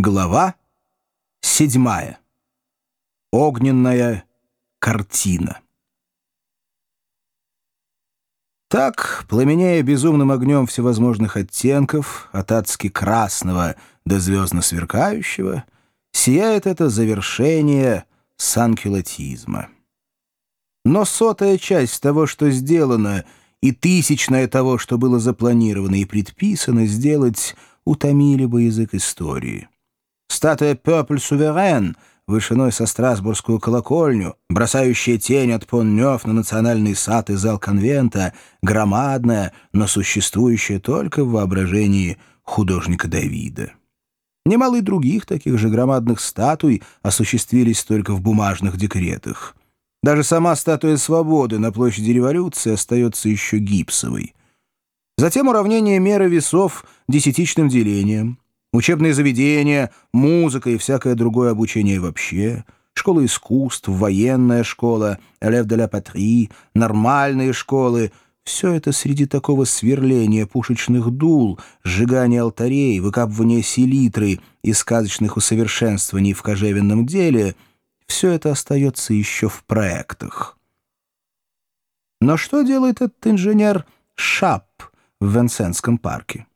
Глава седьмая. Огненная картина. Так, пламенея безумным огнем всевозможных оттенков, от адски красного до звездно сверкающего, сияет это завершение санкюлотизма. Но сотая часть того, что сделано, и тысячная того, что было запланировано и предписано сделать, утомили бы язык истории. Статуя «Пепль Суверен» вышиной со Страсбургскую колокольню, бросающая тень от Поннёв на национальный сад и зал конвента, громадная, но существующая только в воображении художника Давида. Немало и других таких же громадных статуй осуществились только в бумажных декретах. Даже сама статуя свободы на площади революции остается еще гипсовой. Затем уравнение меры весов десятичным делением — Учебные заведения, музыка и всякое другое обучение вообще, школа искусств, военная школа, элев де ла патри, нормальные школы — все это среди такого сверления пушечных дул, сжигания алтарей, выкапывания селитры и сказочных усовершенствований в кожевенном деле — все это остается еще в проектах. Но что делает этот инженер Шап в Венсенском парке?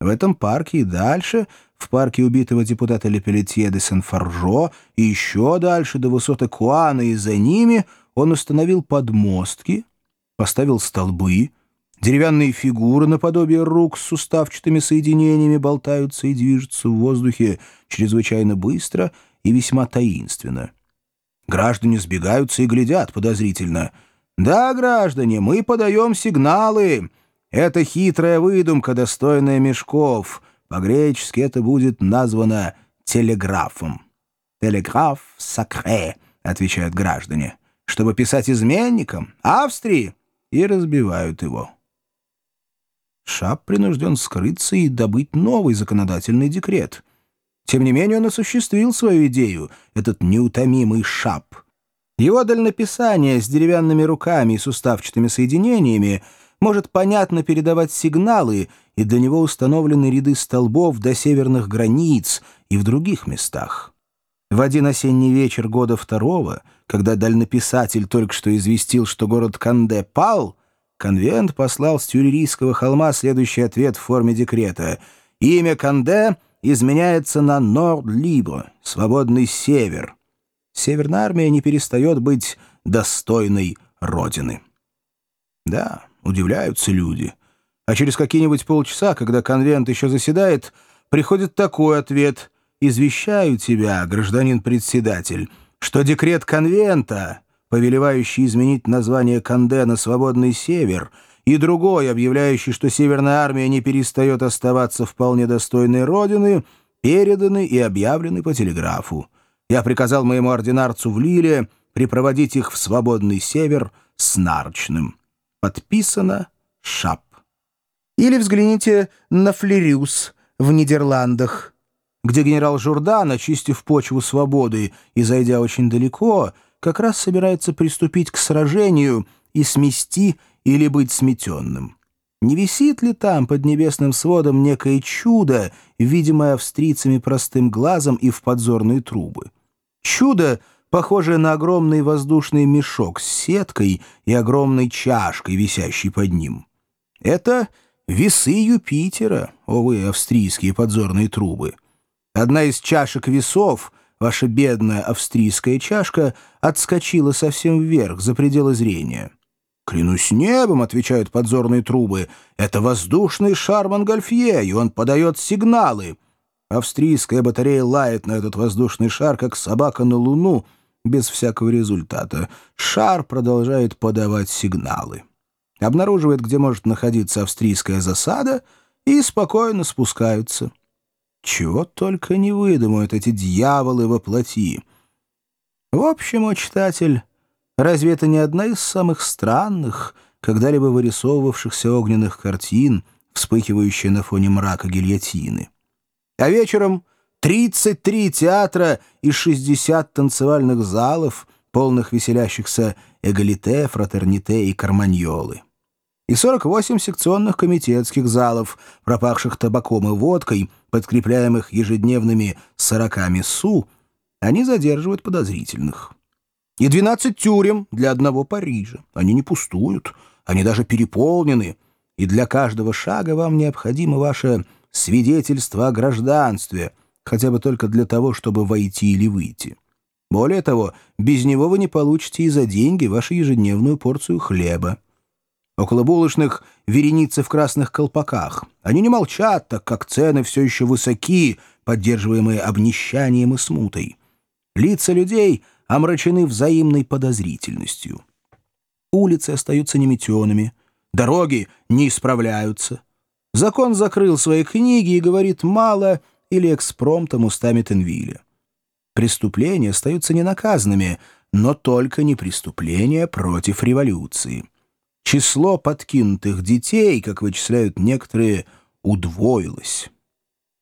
В этом парке и дальше, в парке убитого депутата Лепелетье де Сен-Фаржо, и еще дальше, до высоты Куана, и за ними он установил подмостки, поставил столбы, деревянные фигуры наподобие рук с суставчатыми соединениями болтаются и движутся в воздухе чрезвычайно быстро и весьма таинственно. Граждане сбегаются и глядят подозрительно. «Да, граждане, мы подаем сигналы!» Это хитрая выдумка, достойная мешков. По-гречески это будет названо телеграфом. «Телеграф сакре», — отвечают граждане, чтобы писать изменникам Австрии, и разбивают его. Шап принужден скрыться и добыть новый законодательный декрет. Тем не менее он осуществил свою идею, этот неутомимый Шап. Его дальнописание с деревянными руками и суставчатыми соединениями — может понятно передавать сигналы, и для него установлены ряды столбов до северных границ и в других местах. В один осенний вечер года второго, когда дальнописатель только что известил, что город Канде пал, конвент послал с Тюрерийского холма следующий ответ в форме декрета. Имя Канде изменяется на Норд-Либо, свободный север. Северная армия не перестает быть достойной родины. Да, удивляются люди. А через какие-нибудь полчаса, когда конвент еще заседает, приходит такой ответ «Извещаю тебя, гражданин-председатель, что декрет конвента, повелевающий изменить название Канде на «Свободный Север», и другой, объявляющий, что Северная армия не перестает оставаться вполне достойной родины, переданы и объявлены по телеграфу. Я приказал моему ординарцу в Лиле припроводить их в свободный север с нарочным. Подписано «Шап». Или взгляните на Флериус в Нидерландах, где генерал Журдан, очистив почву свободы и зайдя очень далеко, как раз собирается приступить к сражению и смести или быть сметенным. Не висит ли там под небесным сводом некое чудо, видимое австрийцами простым глазом и в подзорные трубы? Чудо — похожее на огромный воздушный мешок с сеткой и огромной чашкой, висящей под ним. Это весы Юпитера, о вы, австрийские подзорные трубы. Одна из чашек весов, ваша бедная австрийская чашка, отскочила совсем вверх, за пределы зрения. «Клянусь небом», — отвечают подзорные трубы, — «это воздушный шар Монгольфье, и он подает сигналы». Австрийская батарея лает на этот воздушный шар, как собака на луну — без всякого результата. Шар продолжает подавать сигналы. Обнаруживает, где может находиться австрийская засада, и спокойно спускаются. Чего только не выдумают эти дьяволы во плоти. В общем, о читатель, разве это не одна из самых странных, когда-либо вырисовывавшихся огненных картин, вспыхивающая на фоне мрака гильотины? А вечером 33 театра и 60 танцевальных залов, полных веселящихся эгалите, фратерните и карманьолы. и 48 секционных комитетских залов, пропахших табаком и водкой, подкрепляемых ежедневными 40 су, они задерживают подозрительных. И 12 тюрем для одного Парижа. Они не пустуют, они даже переполнены, и для каждого шага вам необходимо ваше свидетельство о гражданстве, хотя бы только для того, чтобы войти или выйти. Более того, без него вы не получите и за деньги вашу ежедневную порцию хлеба. Около булочных вереницы в красных колпаках. Они не молчат, так как цены все еще высоки, поддерживаемые обнищанием и смутой. Лица людей омрачены взаимной подозрительностью. Улицы остаются неметенными, дороги не исправляются. Закон закрыл свои книги и говорит мало или экспромтом устами Тенвилля. Преступления остаются ненаказанными, но только не преступления против революции. Число подкинутых детей, как вычисляют некоторые, удвоилось.